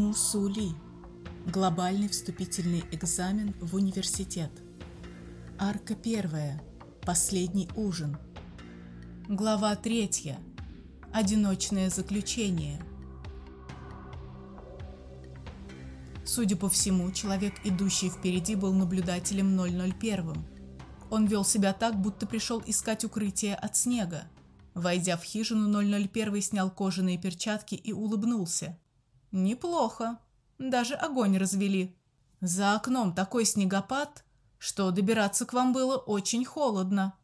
Мусули. Глобальный вступительный экзамен в университет. Арка первая. Последний ужин. Глава третья. Одиночное заключение. Судя по всему, человек, идущий впереди, был наблюдателем 001. Он вел себя так, будто пришел искать укрытие от снега. Войдя в хижину, 001 снял кожаные перчатки и улыбнулся. Неплохо. Даже огонь развели. За окном такой снегопад, что добираться к вам было очень холодно.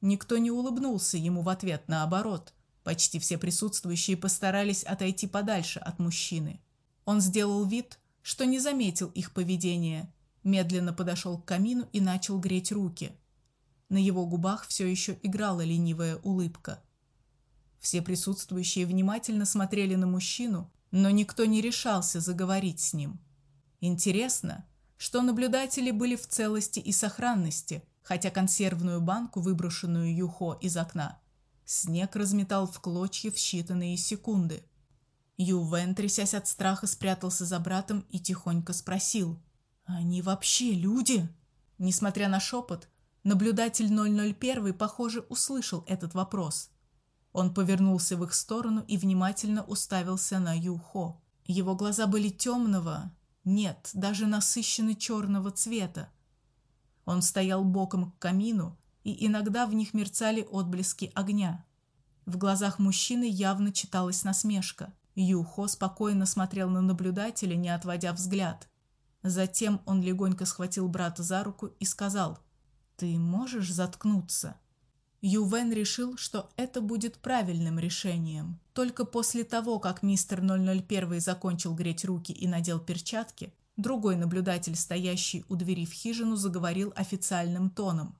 Никто не улыбнулся ему в ответ, наоборот. Почти все присутствующие постарались отойти подальше от мужчины. Он сделал вид, что не заметил их поведения, медленно подошел к камину и начал греть руки. На его губах все еще играла ленивая улыбка. Все присутствующие внимательно смотрели на мужчину, но никто не решался заговорить с ним. Интересно, что наблюдатели были в целости и сохранности, хотя консервную банку, выброшенную Юхо из окна, снег разметал в клочья в считанные секунды. Ювен, трясясь от страха, спрятался за братом и тихонько спросил: "Они вообще люди?" Несмотря на шепот, наблюдатель 001, похоже, услышал этот вопрос. Он повернулся в их сторону и внимательно уставился на Юхо. Его глаза были темного, нет, даже насыщенно черного цвета. Он стоял боком к камину, и иногда в них мерцали отблески огня. В глазах мужчины явно читалась насмешка. Юхо спокойно смотрел на наблюдателя, не отводя взгляд. Затем он легонько схватил брата за руку и сказал: "Ты можешь заткнуться?" Ювен решил, что это будет правильным решением. Только после того, как мистер 001 закончил греть руки и надел перчатки, другой наблюдатель, стоящий у двери в хижину, заговорил официальным тоном.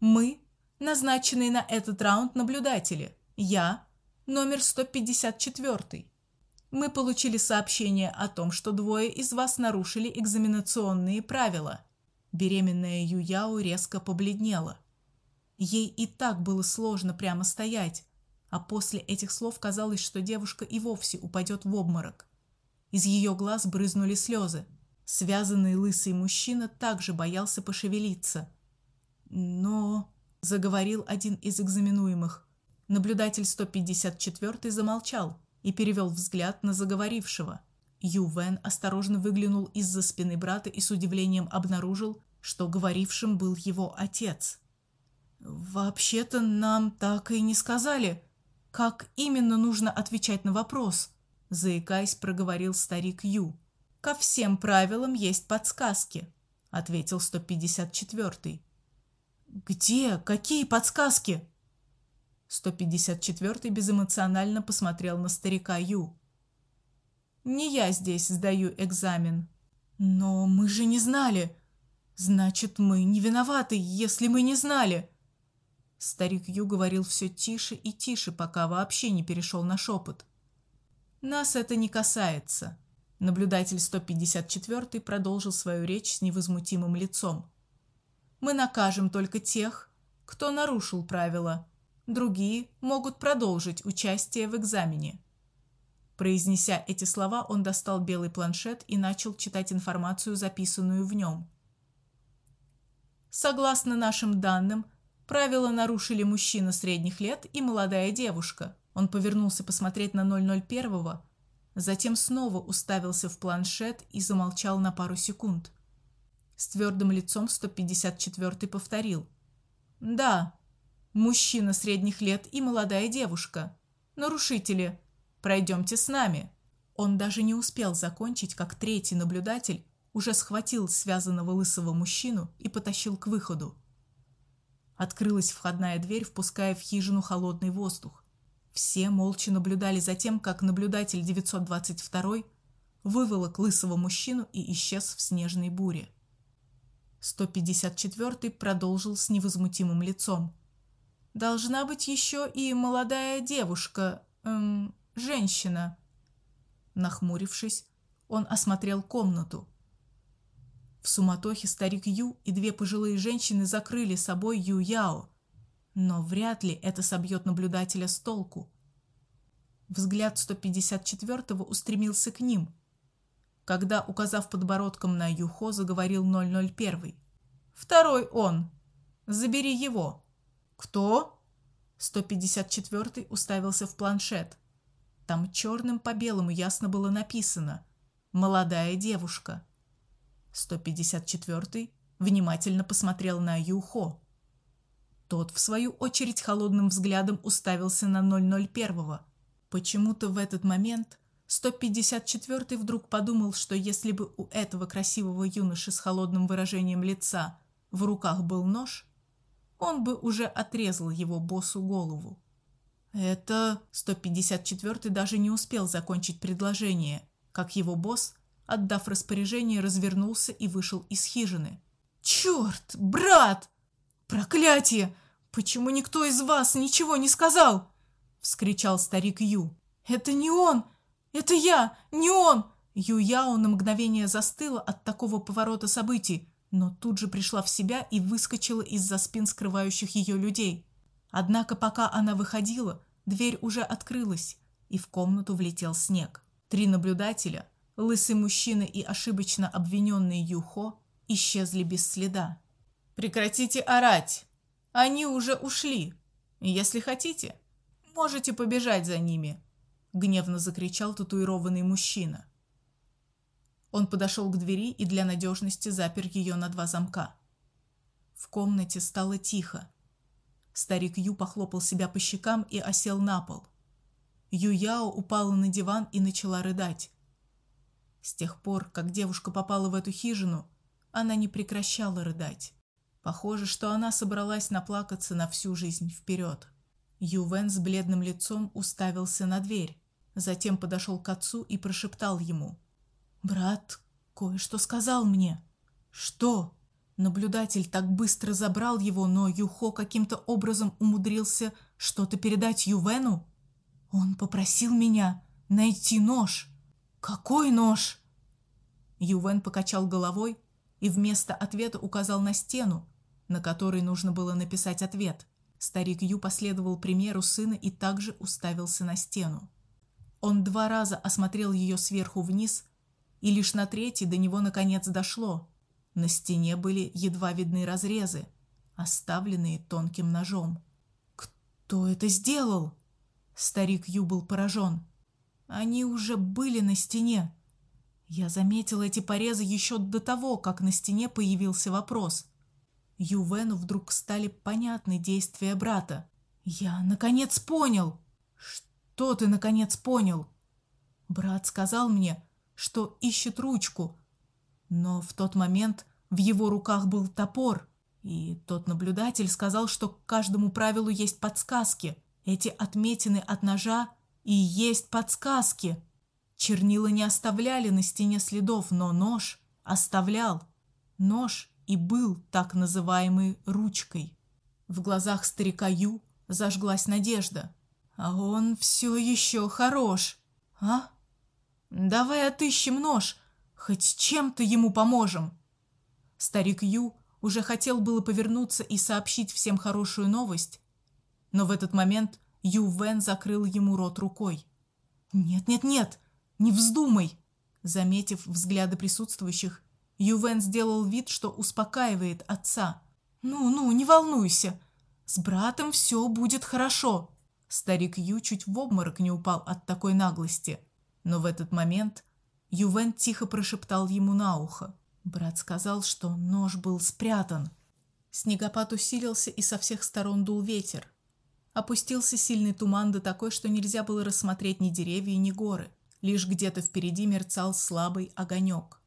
Мы, назначенные на этот раунд наблюдатели. Я, номер 154. Мы получили сообщение о том, что двое из вас нарушили экзаменационные правила. Беременная Юяо резко побледнела. Ей и так было сложно прямо стоять, а после этих слов казалось, что девушка и вовсе упадет в обморок. Из ее глаз брызнули слезы. Связанный лысый мужчина также боялся пошевелиться. Но заговорил один из экзаменуемых. Наблюдатель 154 замолчал и перевел взгляд на заговорившего. Ювен осторожно выглянул из-за спины брата и с удивлением обнаружил, что говорившим был его отец. Вообще-то нам так и не сказали, как именно нужно отвечать на вопрос, заикаясь, проговорил старик Ю. Ко всем правилам есть подсказки, ответил 154-й. Где? Какие подсказки? 154-й безэмоционально посмотрел на старика Ю. Не я здесь сдаю экзамен. Но мы же не знали. Значит, мы не виноваты, если мы не знали. Старик Ю говорил все тише и тише, пока вообще не перешел на шепот. Нас это не касается. Наблюдатель 154 продолжил свою речь с невозмутимым лицом. Мы накажем только тех, кто нарушил правила. Другие могут продолжить участие в экзамене. Произнеся эти слова, он достал белый планшет и начал читать информацию, записанную в нем. Согласно нашим данным, Правила нарушили мужчина средних лет и молодая девушка. Он повернулся посмотреть на 001-го, затем снова уставился в планшет и замолчал на пару секунд. С твердым лицом 154-й повторил: "Да, мужчина средних лет и молодая девушка. Нарушители, пройдемте с нами". Он даже не успел закончить, как третий наблюдатель уже схватил связанного лысого мужчину и потащил к выходу. Открылась входная дверь, впуская в хижину холодный воздух. Все молча наблюдали за тем, как наблюдатель 922 выволок лысого мужчину и исчез в снежной буре. 154 продолжил с невозмутимым лицом. Должна быть еще и молодая девушка, эм, женщина. Нахмурившись, он осмотрел комнату. В суматохе старик Ю и две пожилые женщины закрыли собой Ю Яо, но вряд ли это собьет наблюдателя с толку. Взгляд 154-го устремился к ним, когда, указав подбородком на Юхо, заговорил 001. Второй он. Забери его. Кто? 154 уставился в планшет. Там черным по белому ясно было написано: молодая девушка. 154 внимательно посмотрел на Юхо. Тот в свою очередь холодным взглядом уставился на 001. Почему-то в этот момент 154 вдруг подумал, что если бы у этого красивого юноши с холодным выражением лица в руках был нож, он бы уже отрезал его боссу голову. Это 154 даже не успел закончить предложение, как его босс, отдав распоряжение, развернулся и вышел из хижины. Черт, брат! Проклятие! Почему никто из вас ничего не сказал? вскричал старик Ю. Это не он, это я, не он. Ю Яо на мгновение застыла от такого поворота событий, но тут же пришла в себя и выскочила из-за спин скрывающих ее людей. Однако пока она выходила, дверь уже открылась, и в комнату влетел снег. Три наблюдателя, лысый мужчина и ошибочно обвиненный Юхо, исчезли без следа. Прекратите орать. Они уже ушли. Если хотите, можете побежать за ними, гневно закричал татуированный мужчина. Он подошел к двери и для надежности запер ее на два замка. В комнате стало тихо. Старик Ю похлопал себя по щекам и осел на пол. Ю Яо упала на диван и начала рыдать. С тех пор, как девушка попала в эту хижину, она не прекращала рыдать. Похоже, что она собралась наплакаться на всю жизнь вперед. Ювен с бледным лицом уставился на дверь, затем подошел к отцу и прошептал ему: "Брат, кое-что сказал мне". "Что?" Наблюдатель так быстро забрал его, но Юхо каким-то образом умудрился что-то передать Ювену. Он попросил меня найти нож. Какой нож? Ювен покачал головой, и вместо ответа указал на стену, на которой нужно было написать ответ. Старик Ю последовал примеру сына и также уставился на стену. Он два раза осмотрел ее сверху вниз, и лишь на третий до него наконец дошло. На стене были едва видны разрезы, оставленные тонким ножом. Кто это сделал? Старик Ю был поражен. Они уже были на стене. Я заметил эти порезы еще до того, как на стене появился вопрос. Ювену вдруг стали понятны действия брата. Я наконец понял. Что ты наконец понял? Брат сказал мне, что ищет ручку, но в тот момент в его руках был топор, и тот наблюдатель сказал, что к каждому правилу есть подсказки. Эти отметины от ножа и есть подсказки. Чернила не оставляли на стене следов, но нож оставлял. Нож и был так называемой ручкой. В глазах старика Ю зажглась надежда. А он все еще хорош. А? Давай отыщем нож, хоть чем-то ему поможем. Старик Ю уже хотел было повернуться и сообщить всем хорошую новость, но в этот момент Ю Вен закрыл ему рот рукой. Нет, нет, нет. Не вздумай. Заметив взгляды присутствующих, Ювен сделал вид, что успокаивает отца. Ну, ну, не волнуйся. С братом все будет хорошо. Старик Ю чуть в обморок не упал от такой наглости, но в этот момент Ювен тихо прошептал ему на ухо. Брат сказал, что нож был спрятан. Снегопад усилился, и со всех сторон дул ветер. Опустился сильный туман до такой, что нельзя было рассмотреть ни деревья, ни горы. Лишь где-то впереди мерцал слабый огонек.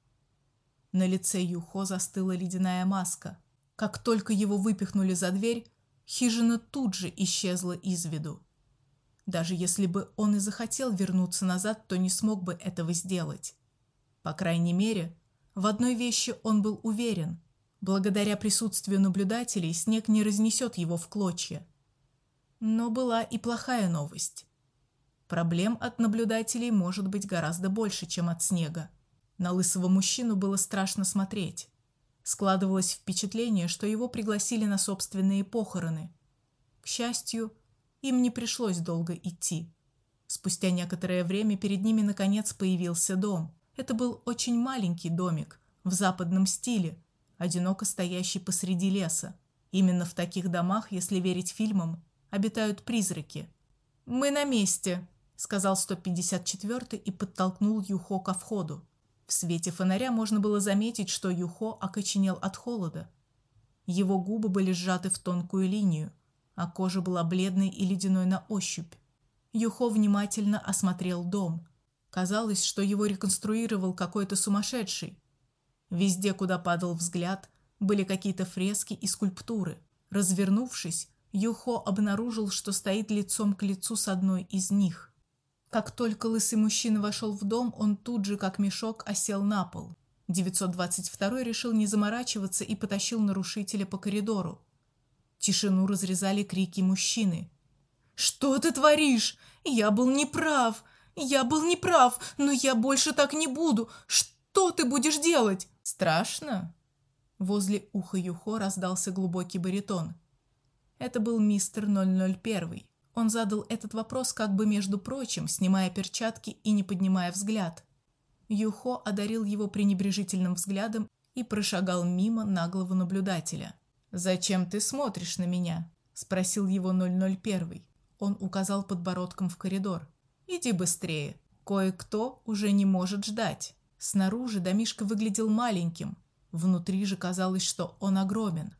На лице Юхо застыла ледяная маска. Как только его выпихнули за дверь, хижина тут же исчезла из виду. Даже если бы он и захотел вернуться назад, то не смог бы этого сделать. По крайней мере, в одной вещи он был уверен: благодаря присутствию наблюдателей снег не разнесет его в клочья. Но была и плохая новость. Проблем от наблюдателей может быть гораздо больше, чем от снега. На лысого мужчину было страшно смотреть. Складывалось впечатление, что его пригласили на собственные похороны. К счастью, им не пришлось долго идти. Спустя некоторое время перед ними наконец появился дом. Это был очень маленький домик в западном стиле, одиноко стоящий посреди леса. Именно в таких домах, если верить фильмам, обитают призраки. «Мы на месте», — сказал 154-й и подтолкнул Юхо ко входу. В свете фонаря можно было заметить, что Юхо окоченел от холода. Его губы были сжаты в тонкую линию, а кожа была бледной и ледяной на ощупь. Юхо внимательно осмотрел дом. Казалось, что его реконструировал какой-то сумасшедший. Везде, куда падал взгляд, были какие-то фрески и скульптуры. Развернувшись, Юхо обнаружил, что стоит лицом к лицу с одной из них. Как только лысый мужчина вошел в дом, он тут же, как мешок, осел на пол. 922 решил не заморачиваться и потащил нарушителя по коридору. Тишину разрезали крики мужчины. «Что ты творишь? Я был неправ! Я был неправ, но я больше так не буду! Что ты будешь делать?» «Страшно?» Возле уха Юхо раздался глубокий баритон. Это был мистер 001. Он задал этот вопрос как бы между прочим, снимая перчатки и не поднимая взгляд. Юхо одарил его пренебрежительным взглядом и прошагал мимо наглого наблюдателя. «Зачем ты смотришь на меня?» – спросил его 001. Он указал подбородком в коридор. «Иди быстрее. Кое-кто уже не может ждать». Снаружи домишка выглядел маленьким, внутри же казалось, что он огромен.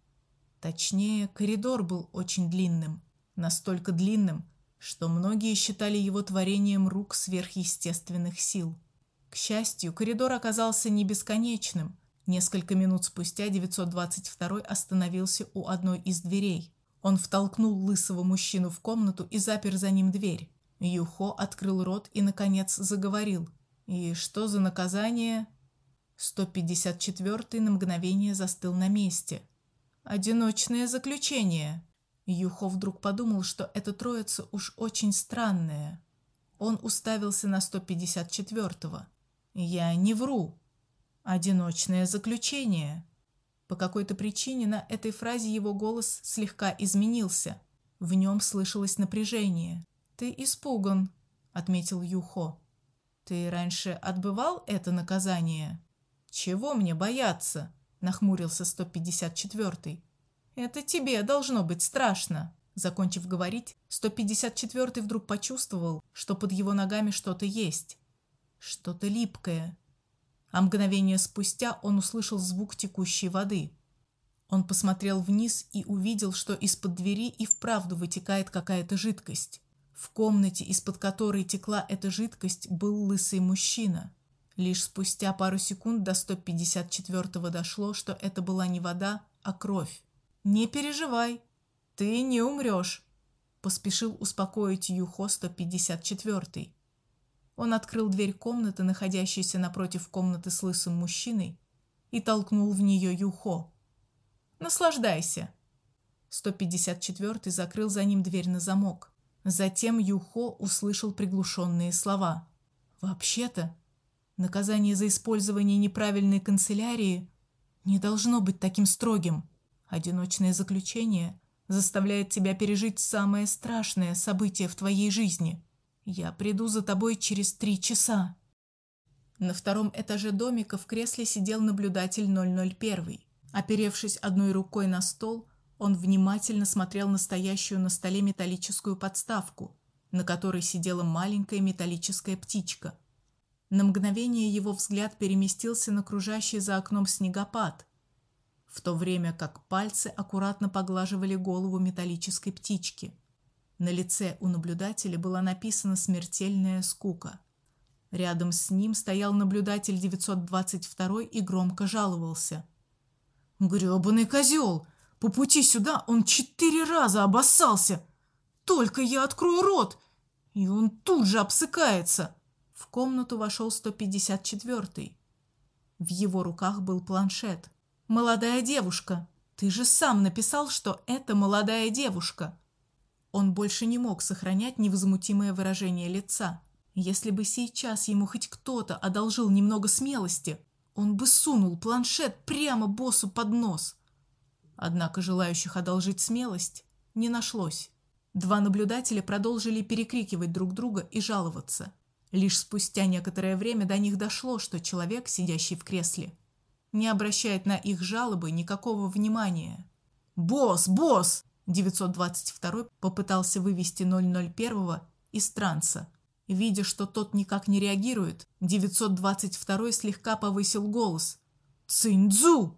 Точнее, коридор был очень длинным, настолько длинным, что многие считали его творением рук сверхъестественных сил. К счастью, коридор оказался не бесконечным. Несколько минут спустя 922 остановился у одной из дверей. Он втолкнул лысого мужчину в комнату и запер за ним дверь. Юхо открыл рот и, наконец, заговорил. «И что за наказание?» 154 на мгновение застыл на месте – Одиночное заключение. Юхо вдруг подумал, что эта троица уж очень странная. Он уставился на 154-го. Я не вру. Одиночное заключение. По какой-то причине на этой фразе его голос слегка изменился. В нем слышалось напряжение. «Ты испуган», — отметил Юхо. «Ты раньше отбывал это наказание?» «Чего мне бояться?» Нахмурился 154-й. Это тебе должно быть страшно. Закончив говорить, 154-й вдруг почувствовал, что под его ногами что-то есть. Что-то липкое. А мгновение спустя он услышал звук текущей воды. Он посмотрел вниз и увидел, что из-под двери и вправду вытекает какая-то жидкость. В комнате, из-под которой текла эта жидкость, был лысый мужчина. Лишь спустя пару секунд до 154-го дошло, что это была не вода, а кровь. «Не переживай, ты не умрешь», – поспешил успокоить Юхо 154-й. Он открыл дверь комнаты, находящейся напротив комнаты с лысым мужчиной, и толкнул в нее Юхо. «Наслаждайся!» 154-й закрыл за ним дверь на замок. Затем Юхо услышал приглушенные слова. «Вообще-то, Наказание за использование неправильной канцелярии не должно быть таким строгим. Одиночное заключение заставляет тебя пережить самое страшное событие в твоей жизни. Я приду за тобой через три часа. На втором этаже домика в кресле сидел наблюдатель 001. Оперевшись одной рукой на стол, он внимательно смотрел на стоящую на столе металлическую подставку, на которой сидела маленькая металлическая птичка – на мгновение его взгляд переместился на кружащий за окном снегопад, в то время как пальцы аккуратно поглаживали голову металлической птички. На лице у наблюдателя была написана смертельная скука. Рядом с ним стоял наблюдатель 922 и громко жаловался. «Гребаный козел! По пути сюда он четыре раза обоссался! Только я открою рот, и он тут же обсыкается!» В комнату вошел 154-й. В его руках был планшет. «Молодая девушка! Ты же сам написал, что это молодая девушка!» Он больше не мог сохранять невозмутимое выражение лица. Если бы сейчас ему хоть кто-то одолжил немного смелости, он бы сунул планшет прямо боссу под нос. Однако желающих одолжить смелость не нашлось. Два наблюдателя продолжили перекрикивать друг друга и жаловаться. Лишь спустя некоторое время до них дошло, что человек, сидящий в кресле, не обращает на их жалобы никакого внимания. «Босс! Босс!» 922 попытался вывести 001 из транса. Видя, что тот никак не реагирует, 922 слегка повысил голос. «Циньцзу!»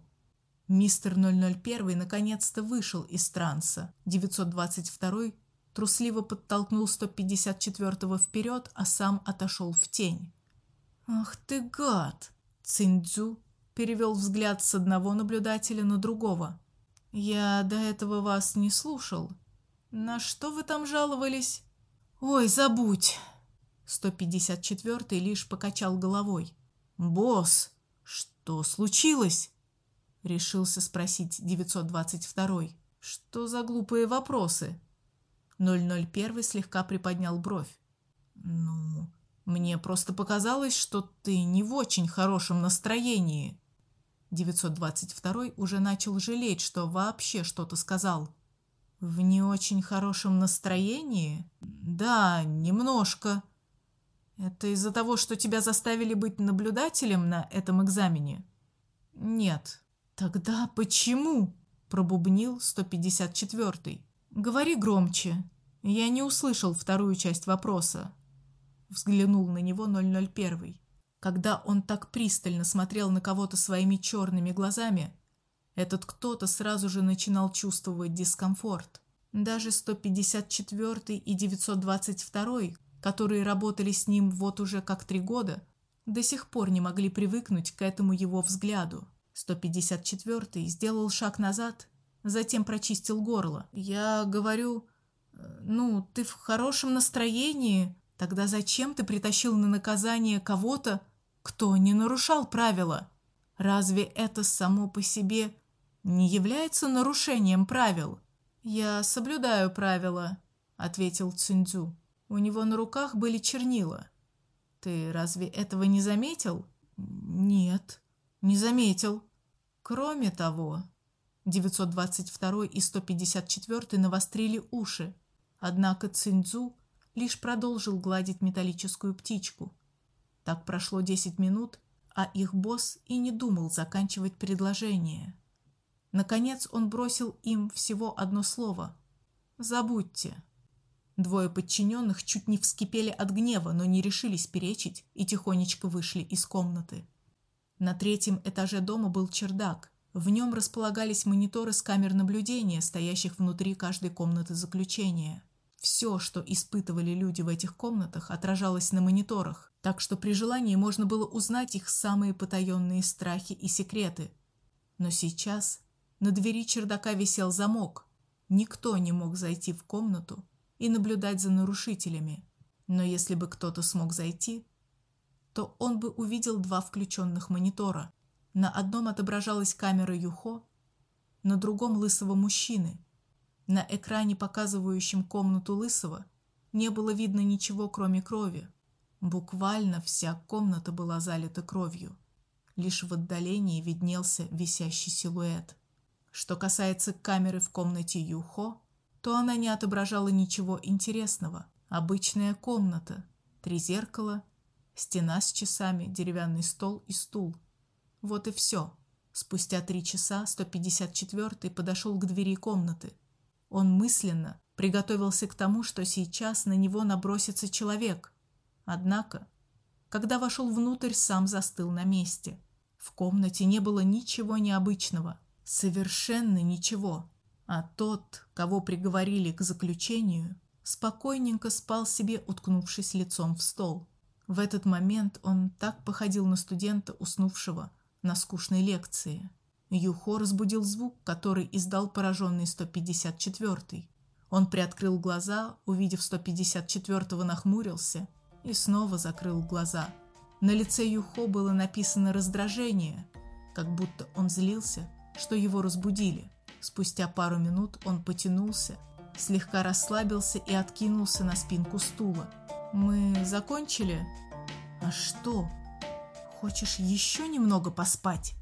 Мистер 001 наконец-то вышел из транса. 922 трусливо подтолкнул 154-го вперед, а сам отошел в тень. «Ах ты гад!» Циньцзу перевел взгляд с одного наблюдателя на другого. «Я до этого вас не слушал. На что вы там жаловались?» «Ой, забудь!» 154-й лишь покачал головой. «Босс, что случилось?» Решился спросить 922-й. «Что за глупые вопросы?» 001 слегка приподнял бровь. «Ну, мне просто показалось, что ты не в очень хорошем настроении». 922 уже начал жалеть, что вообще что-то сказал. «В не очень хорошем настроении?» «Да, немножко». «Это из-за того, что тебя заставили быть наблюдателем на этом экзамене?» «Нет». «Тогда почему?» – пробубнил 154-й. «Говори громче. Я не услышал вторую часть вопроса». Взглянул на него 001. Когда он так пристально смотрел на кого-то своими черными глазами, этот кто-то сразу же начинал чувствовать дискомфорт. Даже 154 и 922, которые работали с ним вот уже как три года, до сих пор не могли привыкнуть к этому его взгляду. 154 сделал шаг назад, затем прочистил горло. «Я говорю, э, ну, ты в хорошем настроении, тогда зачем ты притащил на наказание кого-то, кто не нарушал правила? Разве это само по себе не является нарушением правил?» «Я соблюдаю правила», — ответил Цинцю. У него на руках были чернила. «Ты разве этого не заметил?» «Нет, не заметил». Кроме того, 922 и 154 навострили уши, однако Цинцзу лишь продолжил гладить металлическую птичку. Так прошло 10 минут, а их босс и не думал заканчивать предложение. Наконец он бросил им всего одно слово «Забудьте». Двое подчиненных чуть не вскипели от гнева, но не решились перечить и тихонечко вышли из комнаты. На третьем этаже дома был чердак. В нем располагались мониторы с камер наблюдения, стоящих внутри каждой комнаты заключения. Все, что испытывали люди в этих комнатах, отражалось на мониторах, так что при желании можно было узнать их самые потаенные страхи и секреты. Но сейчас на двери чердака висел замок. Никто не мог зайти в комнату и наблюдать за нарушителями. Но если бы кто-то смог зайти, то он бы увидел два включенных монитора. На одном отображалась камера Юхо, на другом – лысого мужчины. На экране, показывающем комнату лысого, не было видно ничего, кроме крови. Буквально вся комната была залита кровью. Лишь в отдалении виднелся висящий силуэт. Что касается камеры в комнате Юхо, то она не отображала ничего интересного. Обычная комната, три зеркала Стена с часами, деревянный стол и стул. Вот и все. Спустя три часа 154-й подошел к двери комнаты. Он мысленно приготовился к тому, что сейчас на него набросится человек. Однако, когда вошел внутрь, сам застыл на месте. В комнате не было ничего необычного, совершенно ничего. А тот, кого приговорили к заключению, спокойненько спал себе, уткнувшись лицом в стол. В этот момент он так походил на студента, уснувшего на скучной лекции. Юхо разбудил звук, который издал пораженный 154-й. Он приоткрыл глаза, увидев 154-го, нахмурился и снова закрыл глаза. На лице Юхо было написано раздражение, как будто он злился, что его разбудили. Спустя пару минут он потянулся, слегка расслабился и откинулся на спинку стула. Мы закончили? А что? Хочешь еще немного поспать?